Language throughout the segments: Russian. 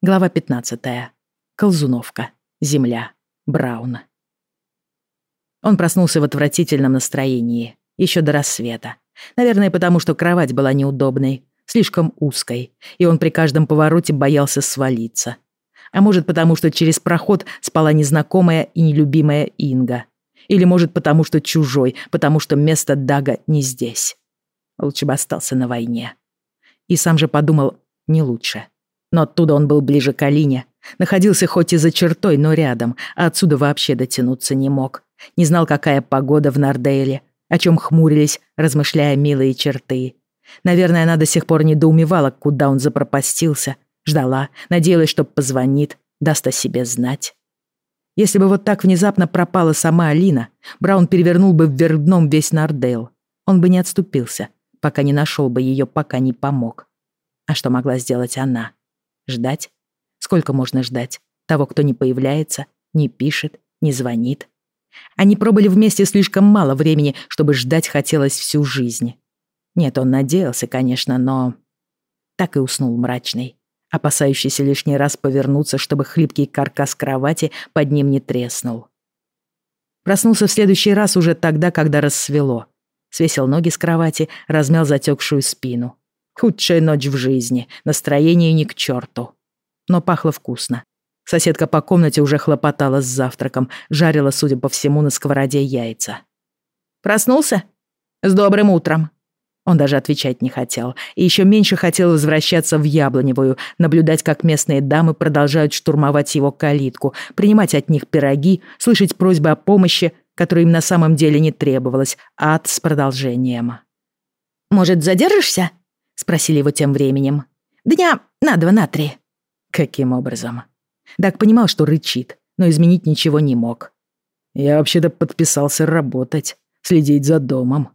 Глава 15. Колзуновка. Земля. Браун. Он проснулся в отвратительном настроении, еще до рассвета. Наверное, потому что кровать была неудобной, слишком узкой, и он при каждом повороте боялся свалиться. А может, потому что через проход спала незнакомая и нелюбимая Инга. Или может, потому что чужой, потому что место Дага не здесь. Лучше бы остался на войне. И сам же подумал, не лучше. Но оттуда он был ближе к Алине. Находился хоть и за чертой, но рядом, а отсюда вообще дотянуться не мог. Не знал, какая погода в Нардейле, о чем хмурились, размышляя милые черты. Наверное, она до сих пор недоумевала, куда он запропастился. Ждала, надеялась, что позвонит, даст о себе знать. Если бы вот так внезапно пропала сама Алина, Браун перевернул бы вверх дном весь Нардейл. Он бы не отступился, пока не нашел бы ее, пока не помог. А что могла сделать она? Ждать? Сколько можно ждать? Того, кто не появляется, не пишет, не звонит. Они пробыли вместе слишком мало времени, чтобы ждать хотелось всю жизнь. Нет, он надеялся, конечно, но... Так и уснул мрачный, опасающийся лишний раз повернуться, чтобы хлипкий каркас кровати под ним не треснул. Проснулся в следующий раз уже тогда, когда рассвело. Свесил ноги с кровати, размял затекшую спину. Худшая ночь в жизни, настроение ни к черту. Но пахло вкусно. Соседка по комнате уже хлопотала с завтраком, жарила, судя по всему, на сковороде яйца. «Проснулся? С добрым утром!» Он даже отвечать не хотел, и еще меньше хотел возвращаться в Яблоневую, наблюдать, как местные дамы продолжают штурмовать его калитку, принимать от них пироги, слышать просьбы о помощи, которой им на самом деле не требовалось, ад с продолжением. «Может, задержишься?» Спросили его тем временем. «Дня на два, на три». Каким образом? Дак понимал, что рычит, но изменить ничего не мог. Я вообще-то подписался работать, следить за домом.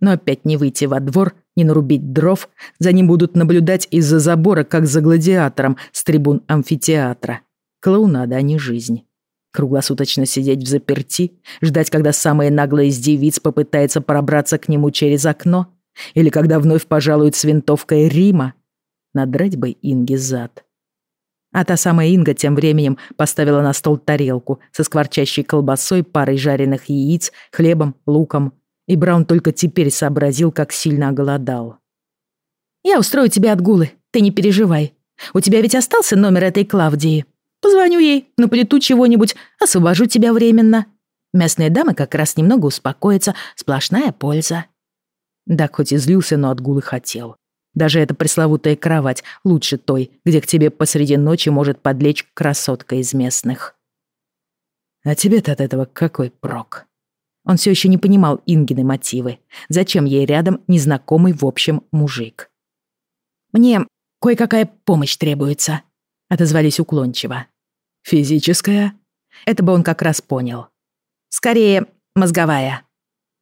Но опять не выйти во двор, не нарубить дров, за ним будут наблюдать из-за забора, как за гладиатором с трибун амфитеатра. Клоунада, а не жизнь. Круглосуточно сидеть в заперти, ждать, когда самая наглая из девиц попытается пробраться к нему через окно — или когда вновь пожалуют с винтовкой Рима, надрать бы Инге зад. А та самая Инга тем временем поставила на стол тарелку со скворчащей колбасой, парой жареных яиц, хлебом, луком. И Браун только теперь сообразил, как сильно оголодал. «Я устрою тебе отгулы, ты не переживай. У тебя ведь остался номер этой Клавдии. Позвоню ей, наплету чего-нибудь, освобожу тебя временно. Местные дамы как раз немного успокоятся, сплошная польза». Дак хоть и злился, но отгулы хотел. Даже эта пресловутая кровать лучше той, где к тебе посреди ночи может подлечь красотка из местных. А тебе-то от этого какой прок? Он все еще не понимал Ингины мотивы. Зачем ей рядом незнакомый в общем мужик? «Мне кое-какая помощь требуется», — отозвались уклончиво. «Физическая?» Это бы он как раз понял. «Скорее, мозговая».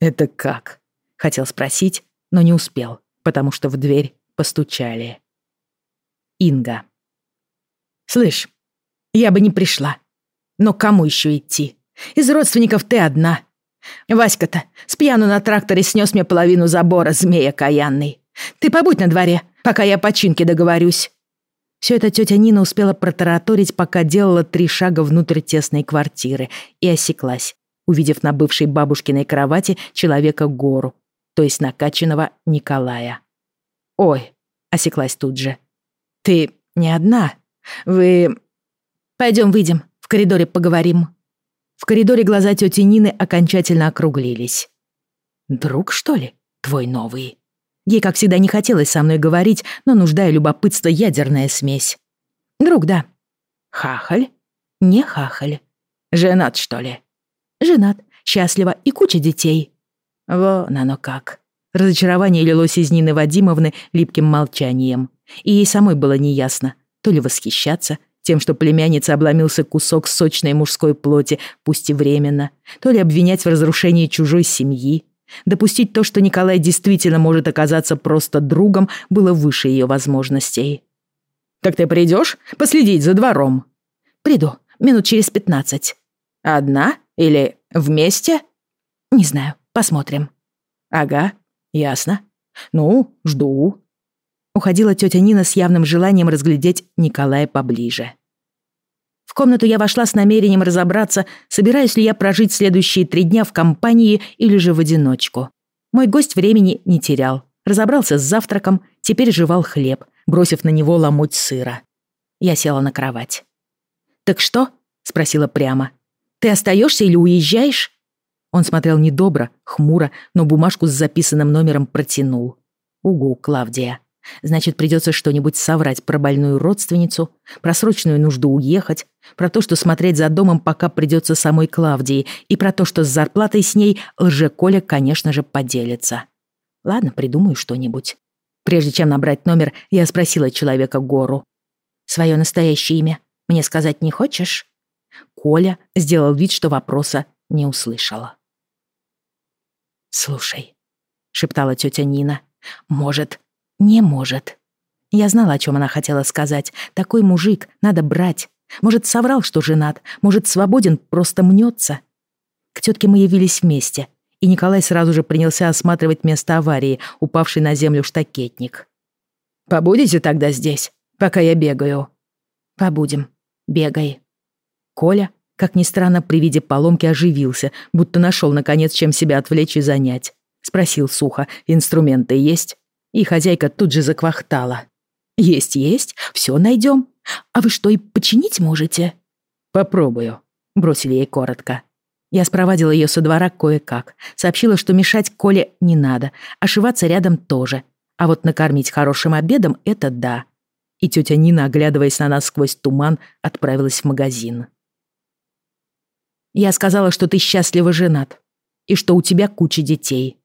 «Это как?» Хотел спросить, но не успел, потому что в дверь постучали. Инга. «Слышь, я бы не пришла. Но кому еще идти? Из родственников ты одна. Васька-то с пьяну на тракторе снес мне половину забора, змея каянный. Ты побудь на дворе, пока я починки договорюсь». Все это тетя Нина успела протараторить, пока делала три шага внутрь тесной квартиры и осеклась, увидев на бывшей бабушкиной кровати человека-гору, то есть накачанного Николая. «Ой», — осеклась тут же, — «ты не одна? Вы...» «Пойдем выйдем, в коридоре поговорим». В коридоре глаза тети Нины окончательно округлились. «Друг, что ли, твой новый?» Ей, как всегда, не хотелось со мной говорить, но нуждая любопытство ядерная смесь. «Друг, да». «Хахаль?» «Не хахаль». «Женат, что ли?» «Женат, счастливо и куча детей». Вон оно как. Разочарование лилось из Нины Вадимовны липким молчанием. И ей самой было неясно, то ли восхищаться тем, что племянница обломился кусок сочной мужской плоти, пусть и временно, то ли обвинять в разрушении чужой семьи. Допустить то, что Николай действительно может оказаться просто другом, было выше ее возможностей. «Так ты придешь последить за двором?» «Приду, минут через пятнадцать». «Одна или вместе?» «Не знаю. Посмотрим». «Ага, ясно. Ну, жду». Уходила тетя Нина с явным желанием разглядеть Николая поближе. В комнату я вошла с намерением разобраться, собираюсь ли я прожить следующие три дня в компании или же в одиночку. Мой гость времени не терял. Разобрался с завтраком, теперь жевал хлеб, бросив на него ломоть сыра. Я села на кровать. «Так что?» — спросила прямо. «Ты остаешься или уезжаешь?» Он смотрел недобро, хмуро, но бумажку с записанным номером протянул. «Угу, Клавдия. Значит, придется что-нибудь соврать про больную родственницу, про срочную нужду уехать, про то, что смотреть за домом пока придется самой Клавдии, и про то, что с зарплатой с ней лже-Коля, конечно же, поделится. Ладно, придумаю что-нибудь. Прежде чем набрать номер, я спросила человека Гору. «Своё настоящее имя мне сказать не хочешь?» Коля сделал вид, что вопроса не услышала. «Слушай», — шептала тетя Нина, — «может, не может». Я знала, о чем она хотела сказать. Такой мужик, надо брать. Может, соврал, что женат, может, свободен, просто мнется. К тетке мы явились вместе, и Николай сразу же принялся осматривать место аварии, упавший на землю штакетник. «Побудете тогда здесь, пока я бегаю?» «Побудем. Бегай». Коля, как ни странно, при виде поломки оживился, будто нашел, наконец, чем себя отвлечь и занять. Спросил сухо, инструменты есть? И хозяйка тут же заквахтала. «Есть, есть, все найдем. А вы что, и починить можете?» «Попробую», — бросили ей коротко. Я спровадила ее со двора кое-как, сообщила, что мешать Коле не надо, ошиваться рядом тоже, а вот накормить хорошим обедом — это да. И тетя Нина, оглядываясь на нас сквозь туман, отправилась в магазин. Я сказала, что ты счастливо женат, и что у тебя куча детей.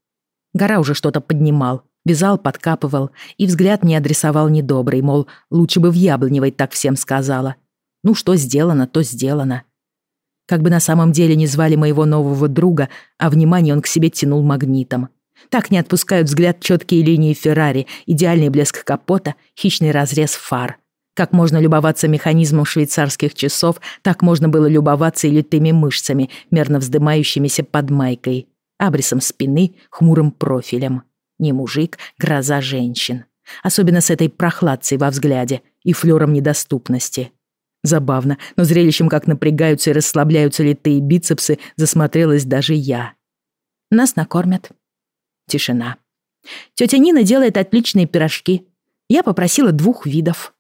Гора уже что-то поднимал, Вязал, подкапывал, и взгляд не адресовал недобрый, мол, лучше бы в Яблоневой так всем сказала. Ну, что сделано, то сделано. Как бы на самом деле не звали моего нового друга, а внимание он к себе тянул магнитом. Так не отпускают взгляд четкие линии Феррари, идеальный блеск капота, хищный разрез фар. Как можно любоваться механизмом швейцарских часов, так можно было любоваться и литыми мышцами, мерно вздымающимися под майкой, абрисом спины, хмурым профилем. Не мужик, гроза женщин. Особенно с этой прохладцей во взгляде и флёром недоступности. Забавно, но зрелищем, как напрягаются и расслабляются литые бицепсы, засмотрелась даже я. Нас накормят. Тишина. Тётя Нина делает отличные пирожки. Я попросила двух видов.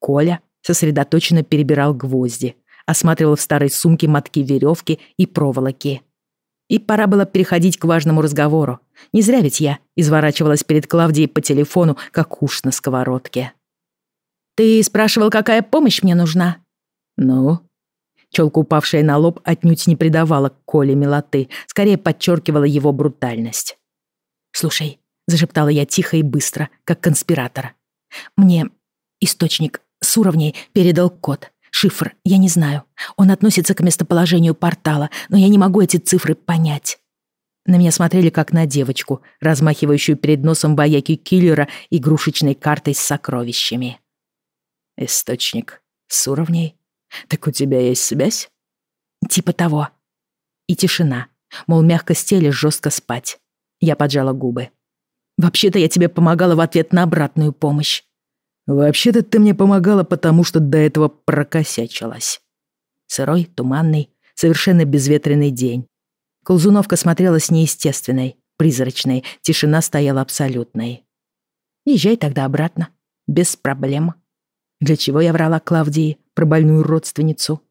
Коля сосредоточенно перебирал гвозди, осматривал в старой сумке мотки веревки и проволоки. И пора было переходить к важному разговору. Не зря ведь я изворачивалась перед Клавдией по телефону, как уж на сковородке. «Ты спрашивал, какая помощь мне нужна?» «Ну?» Челка, упавшая на лоб, отнюдь не придавала Коле милоты, скорее подчеркивала его брутальность. «Слушай», — зашептала я тихо и быстро, как конспиратор. «Мне источник с уровней передал код. Шифр, я не знаю. Он относится к местоположению портала, но я не могу эти цифры понять. На меня смотрели как на девочку, размахивающую перед носом бояки киллера игрушечной картой с сокровищами. Источник с уровней? Так у тебя есть связь? Типа того. И тишина. Мол, мягко стелишь, жестко спать. Я поджала губы. Вообще-то я тебе помогала в ответ на обратную помощь. «Вообще-то ты мне помогала, потому что до этого прокосячилась». Сырой, туманный, совершенно безветренный день. Колзуновка смотрелась неестественной, призрачной, тишина стояла абсолютной. «Езжай тогда обратно, без проблем». Для чего я врала Клавдии про больную родственницу?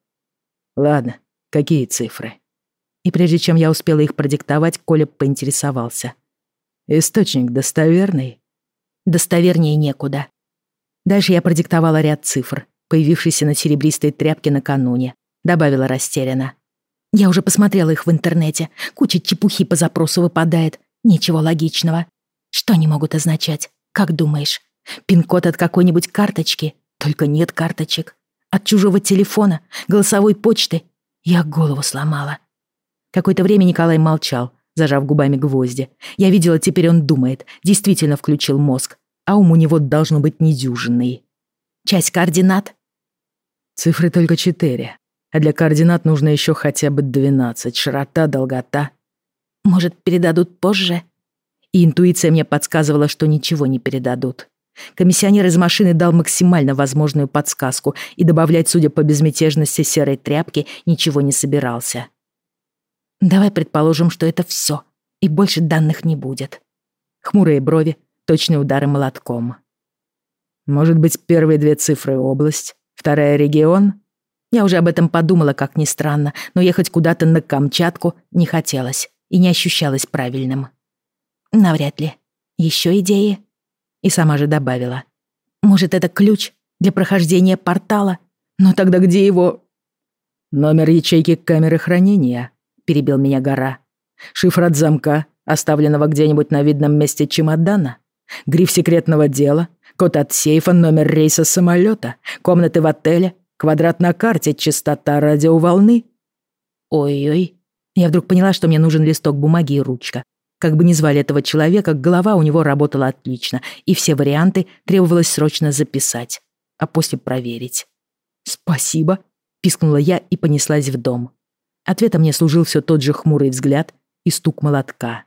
Ладно, какие цифры? И прежде чем я успела их продиктовать, Коля поинтересовался. Источник достоверный? Достовернее некуда. Дальше я продиктовала ряд цифр, появившийся на серебристой тряпке накануне. Добавила растерянно. Я уже посмотрела их в интернете. Куча чепухи по запросу выпадает. Ничего логичного. Что они могут означать? Как думаешь? Пин-код от какой-нибудь карточки? Только нет карточек. От чужого телефона, голосовой почты. Я голову сломала. Какое-то время Николай молчал, зажав губами гвозди. Я видела, теперь он думает, действительно включил мозг а ум у него должно быть недюжинный. Часть координат? Цифры только четыре, а для координат нужно еще хотя бы двенадцать. Широта, долгота. Может, передадут позже? И интуиция мне подсказывала, что ничего не передадут. Комиссионер из машины дал максимально возможную подсказку и добавлять, судя по безмятежности серой тряпки, ничего не собирался. «Давай предположим, что это все, и больше данных не будет». Хмурые брови, точные удары молотком. «Может быть, первые две цифры — область, вторая — регион?» Я уже об этом подумала, как ни странно, но ехать куда-то на Камчатку не хотелось и не ощущалось правильным. Навряд ли. Еще идеи? И сама же добавила. Может, это ключ для прохождения портала? Но тогда где его... Номер ячейки камеры хранения, перебил меня гора. Шифр от замка, оставленного где-нибудь на видном месте чемодана. Гриф секретного дела, код от сейфа, номер рейса самолета, комнаты в отеле, квадрат на карте, частота радиоволны. Ой-ой. Я вдруг поняла, что мне нужен листок бумаги и ручка. Как бы ни звали этого человека, голова у него работала отлично, и все варианты требовалось срочно записать, а после проверить. «Спасибо», — пискнула я и понеслась в дом. Ответом мне служил все тот же хмурый взгляд и стук молотка.